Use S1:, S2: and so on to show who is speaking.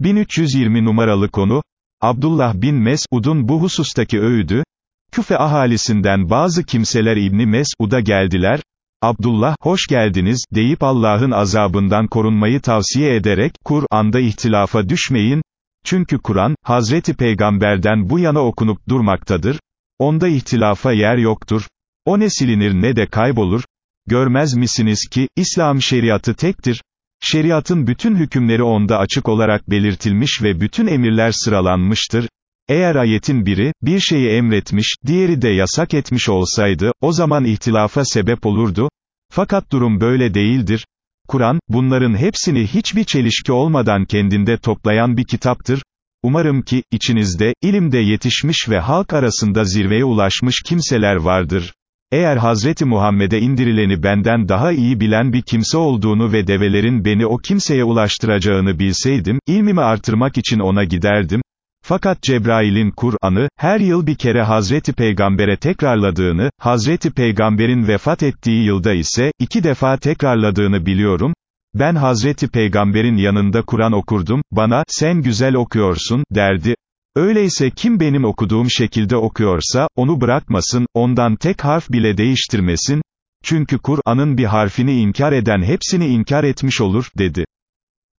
S1: 1320 numaralı konu, Abdullah bin Mes'ud'un bu husustaki öğüdü, Küfe ahalisinden bazı kimseler İbni Mes'ud'a geldiler, Abdullah, hoş geldiniz, deyip Allah'ın azabından korunmayı tavsiye ederek, Kur'an'da ihtilafa düşmeyin, çünkü Kur'an, Hazreti Peygamber'den bu yana okunup durmaktadır, onda ihtilafa yer yoktur, o ne silinir ne de kaybolur, görmez misiniz ki, İslam şeriatı tektir, şeriatın bütün hükümleri onda açık olarak belirtilmiş ve bütün emirler sıralanmıştır, eğer ayetin biri, bir şeyi emretmiş, diğeri de yasak etmiş olsaydı, o zaman ihtilafa sebep olurdu, fakat durum böyle değildir, Kur'an, bunların hepsini hiçbir çelişki olmadan kendinde toplayan bir kitaptır, umarım ki, içinizde, ilimde yetişmiş ve halk arasında zirveye ulaşmış kimseler vardır. Eğer Hazreti Muhammed'e indirileni benden daha iyi bilen bir kimse olduğunu ve develerin beni o kimseye ulaştıracağını bilseydim, ilmimi artırmak için ona giderdim, fakat Cebrail'in Kur'an'ı, her yıl bir kere Hazreti Peygamber'e tekrarladığını, Hazreti Peygamber'in vefat ettiği yılda ise, iki defa tekrarladığını biliyorum, ben Hazreti Peygamber'in yanında Kur'an okurdum, bana, sen güzel okuyorsun, derdi, öyleyse kim benim okuduğum şekilde okuyorsa, onu bırakmasın, ondan tek harf bile değiştirmesin, çünkü Kur'an'ın bir harfini inkar eden hepsini inkar etmiş olur, dedi.